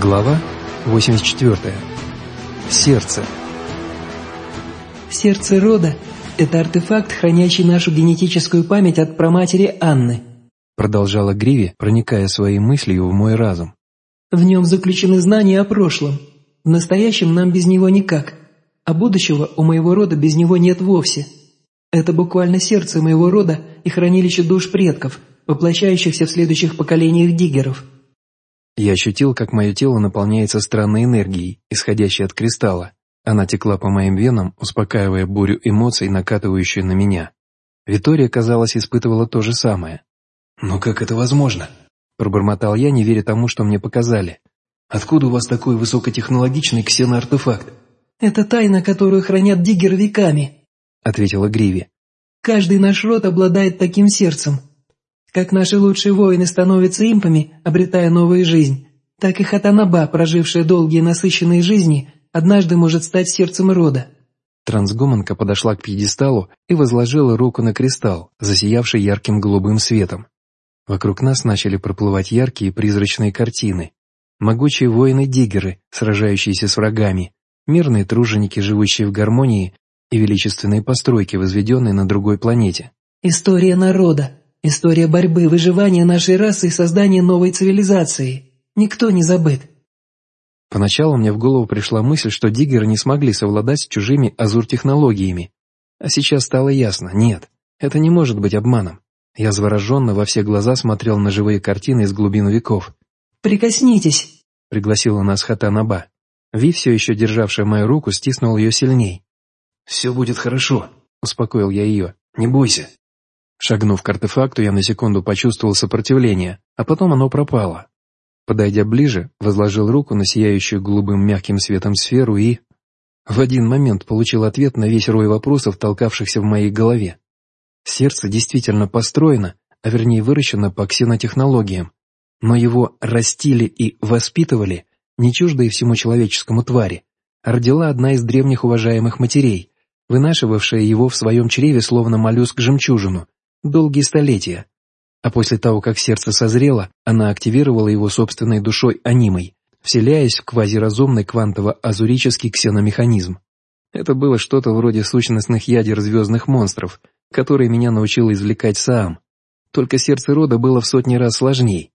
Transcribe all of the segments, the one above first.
Глава 84. Сердце. Сердце рода – это артефакт, хранящий нашу генетическую память от праматери Анны. Продолжала Гриви, проникая своей мыслью в мой разум. В нем заключены знания о прошлом. В настоящем нам без него никак, а будущего у моего рода без него нет вовсе. Это буквально сердце моего рода и хранилище душ предков, воплощающихся в следующих поколениях диггеров – я ощутил, как мое тело наполняется странной энергией, исходящей от кристалла. Она текла по моим венам, успокаивая бурю эмоций, накатывающую на меня. Витория, казалось, испытывала то же самое. «Но как это возможно?» Пробормотал я, не веря тому, что мне показали. «Откуда у вас такой высокотехнологичный ксеноартефакт?» «Это тайна, которую хранят диггеры веками», — ответила Гриви. «Каждый наш род обладает таким сердцем. Как наши лучшие воины становятся импами, обретая новую жизнь, так и Хатанаба, прожившая долгие насыщенные жизни, однажды может стать сердцем рода. Трансгуманка подошла к пьедесталу и возложила руку на кристалл, засиявший ярким голубым светом. Вокруг нас начали проплывать яркие призрачные картины. Могучие воины-диггеры, сражающиеся с врагами, мирные труженики, живущие в гармонии, и величественные постройки, возведенные на другой планете. «История народа», История борьбы, выживания нашей расы и создания новой цивилизации. Никто не забыт. Поначалу мне в голову пришла мысль, что диггеры не смогли совладать с чужими азур-технологиями. А сейчас стало ясно, нет, это не может быть обманом. Я завороженно во все глаза смотрел на живые картины из глубин веков. «Прикоснитесь», — пригласила нас Хатанаба. Ви, все еще державшая мою руку, стиснул ее сильней. «Все будет хорошо», — успокоил я ее. «Не бойся». Шагнув к артефакту, я на секунду почувствовал сопротивление, а потом оно пропало. Подойдя ближе, возложил руку на сияющую голубым мягким светом сферу и... В один момент получил ответ на весь рой вопросов, толкавшихся в моей голове. Сердце действительно построено, а вернее выращено по ксенотехнологиям, но его растили и воспитывали не чуждые всему человеческому твари, а родила одна из древних уважаемых матерей, вынашивавшая его в своем чреве словно моллюск жемчужину, долгие столетия. А после того, как сердце созрело, она активировала его собственной душой анимой, вселяясь в квазиразумный квантово-азурический ксеномеханизм. Это было что-то вроде сущностных ядер звездных монстров, которые меня научил извлекать сам. Только сердце рода было в сотни раз сложнее.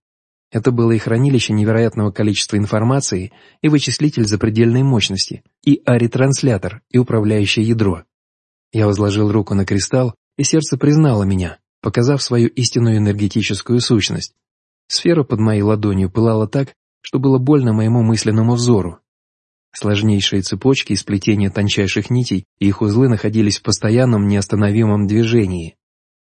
Это было и хранилище невероятного количества информации, и вычислитель запредельной мощности, и аретранслятор, и управляющее ядро. Я возложил руку на кристалл и сердце признало меня, показав свою истинную энергетическую сущность. Сфера под моей ладонью пылала так, что было больно моему мысленному взору. Сложнейшие цепочки и сплетения тончайших нитей и их узлы находились в постоянном неостановимом движении.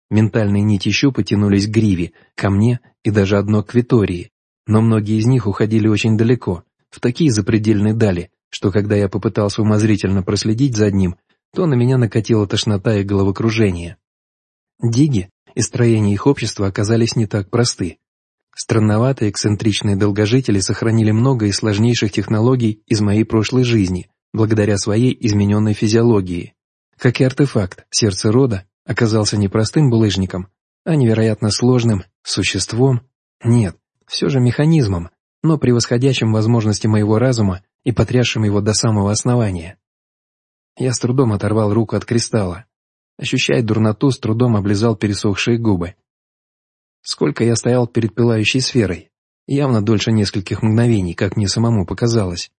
Ментальные нити щупа тянулись к гриве, ко мне и даже одно к Витории, но многие из них уходили очень далеко, в такие запредельные дали, что когда я попытался умозрительно проследить за одним, то на меня накатила тошнота и головокружение. Диги и строение их общества оказались не так просты. Странноватые эксцентричные долгожители сохранили много из сложнейших технологий из моей прошлой жизни, благодаря своей измененной физиологии. Как и артефакт, сердце рода оказался не простым булыжником, а невероятно сложным существом, нет, все же механизмом, но превосходящим возможности моего разума и потрясшим его до самого основания. Я с трудом оторвал руку от кристалла. Ощущая дурноту, с трудом облизал пересохшие губы. Сколько я стоял перед пылающей сферой? Явно дольше нескольких мгновений, как мне самому показалось.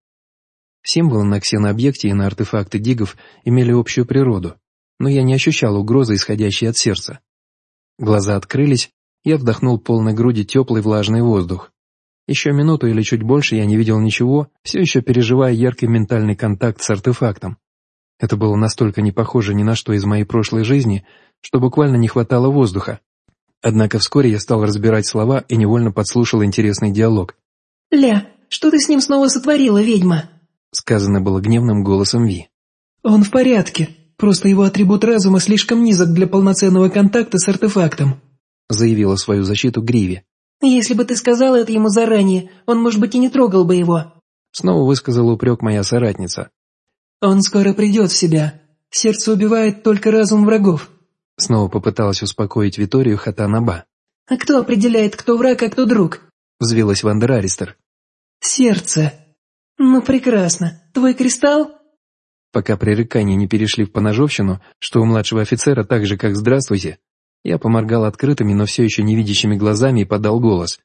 Символы на ксенообъекте и на артефакты дигов имели общую природу, но я не ощущал угрозы, исходящей от сердца. Глаза открылись, я вдохнул полной груди теплый влажный воздух. Еще минуту или чуть больше я не видел ничего, все еще переживая яркий ментальный контакт с артефактом. Это было настолько не похоже ни на что из моей прошлой жизни, что буквально не хватало воздуха. Однако вскоре я стал разбирать слова и невольно подслушал интересный диалог. «Ля, что ты с ним снова сотворила, ведьма?» Сказано было гневным голосом Ви. «Он в порядке, просто его атрибут разума слишком низок для полноценного контакта с артефактом», заявила свою защиту Гриви. «Если бы ты сказала это ему заранее, он, может быть, и не трогал бы его». Снова высказала упрек моя соратница. «Он скоро придет в себя. Сердце убивает только разум врагов». Снова попыталась успокоить Виторию Хатанаба. «А кто определяет, кто враг, а кто друг?» Взвилась Вандер Аристер. «Сердце. Ну, прекрасно. Твой кристалл?» Пока пререкания не перешли в поножовщину, что у младшего офицера так же, как «здравствуйте», я поморгал открытыми, но все еще невидящими глазами и подал голос.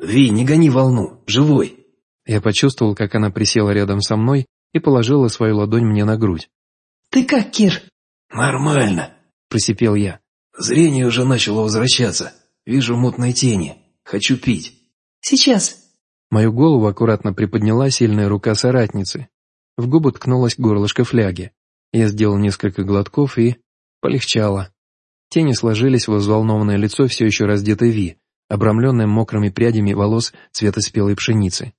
«Ви, не гони волну, живой!» Я почувствовал, как она присела рядом со мной и положила свою ладонь мне на грудь. «Ты как, Кир?» «Нормально», — просипел я. «Зрение уже начало возвращаться. Вижу мутные тени. Хочу пить». «Сейчас». Мою голову аккуратно приподняла сильная рука соратницы. В губы ткнулась горлышко фляги. Я сделал несколько глотков и... полегчало. Тени сложились в взволнованное лицо все еще раздетой Ви, обрамленное мокрыми прядями волос цвета спелой пшеницы.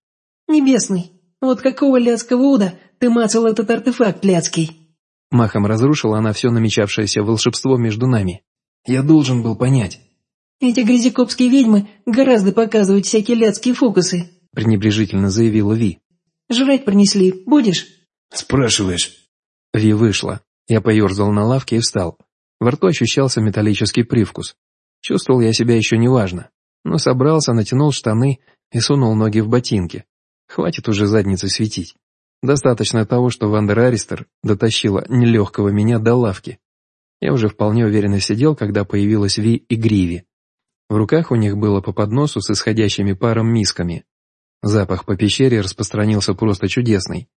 «Небесный, вот какого ляцкого уда ты мацал этот артефакт ляцкий?» Махом разрушила она все намечавшееся волшебство между нами. Я должен был понять. «Эти грязекопские ведьмы гораздо показывают всякие ляцкие фокусы», пренебрежительно заявила Ви. «Жрать принесли, будешь?» «Спрашиваешь?» Ви вышла. Я поерзал на лавке и встал. Во рту ощущался металлический привкус. Чувствовал я себя еще неважно, но собрался, натянул штаны и сунул ноги в ботинки. Хватит уже задницы светить. Достаточно того, что Вандер Аристер дотащила нелегкого меня до лавки. Я уже вполне уверенно сидел, когда появилась Ви и Гриви. В руках у них было по подносу с исходящими паром мисками. Запах по пещере распространился просто чудесный.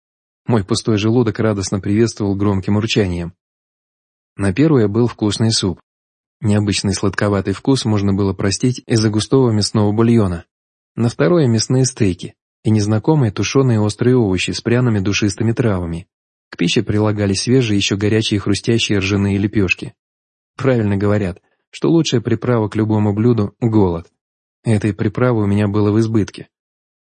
Мой пустой желудок радостно приветствовал громким урчанием. На первое был вкусный суп. Необычный сладковатый вкус можно было простить из-за густого мясного бульона. На второе мясные стейки и незнакомые тушеные острые овощи с пряными душистыми травами. К пище прилагались свежие, еще горячие хрустящие ржаные лепешки. Правильно говорят, что лучшая приправа к любому блюду – голод. Этой приправы у меня было в избытке.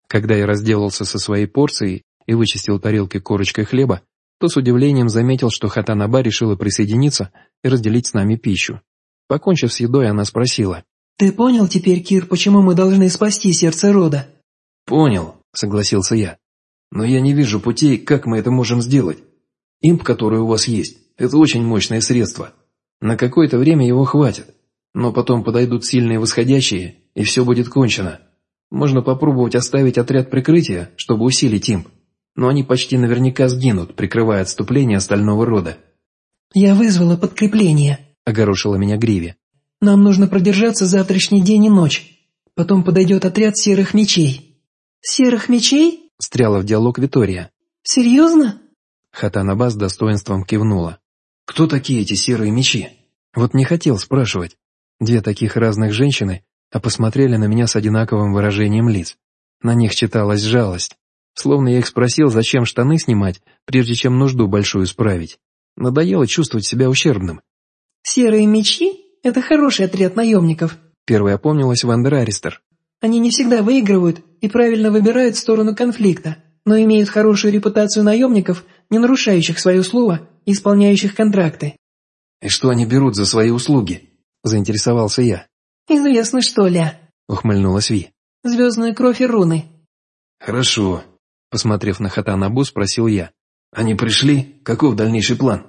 Когда я разделался со своей порцией и вычистил тарелки корочкой хлеба, то с удивлением заметил, что Хатанаба решила присоединиться и разделить с нами пищу. Покончив с едой, она спросила. «Ты понял теперь, Кир, почему мы должны спасти сердце рода?» «Понял», — согласился я. «Но я не вижу путей, как мы это можем сделать. Имп, который у вас есть, это очень мощное средство. На какое-то время его хватит, но потом подойдут сильные восходящие, и все будет кончено. Можно попробовать оставить отряд прикрытия, чтобы усилить имп но они почти наверняка сгинут, прикрывая отступление остального рода. «Я вызвала подкрепление», — огорошила меня Гриви. «Нам нужно продержаться завтрашний день и ночь. Потом подойдет отряд серых мечей». «Серых мечей?» — встряла в диалог Витория. «Серьезно?» Хатанаба с достоинством кивнула. «Кто такие эти серые мечи?» Вот не хотел спрашивать. Две таких разных женщины, а посмотрели на меня с одинаковым выражением лиц. На них читалась жалость. Словно я их спросил, зачем штаны снимать, прежде чем нужду большую справить. Надоело чувствовать себя ущербным. «Серые мечи — это хороший отряд наемников», — первой опомнилась Вандер Аристер. «Они не всегда выигрывают и правильно выбирают сторону конфликта, но имеют хорошую репутацию наемников, не нарушающих свое слово и исполняющих контракты». «И что они берут за свои услуги?» — заинтересовался я. «Известно что, Ля», — ухмыльнулась Ви. «Звездная кровь и руны». «Хорошо. Посмотрев на Хатанабу, спросил я. «Они пришли? Каков дальнейший план?»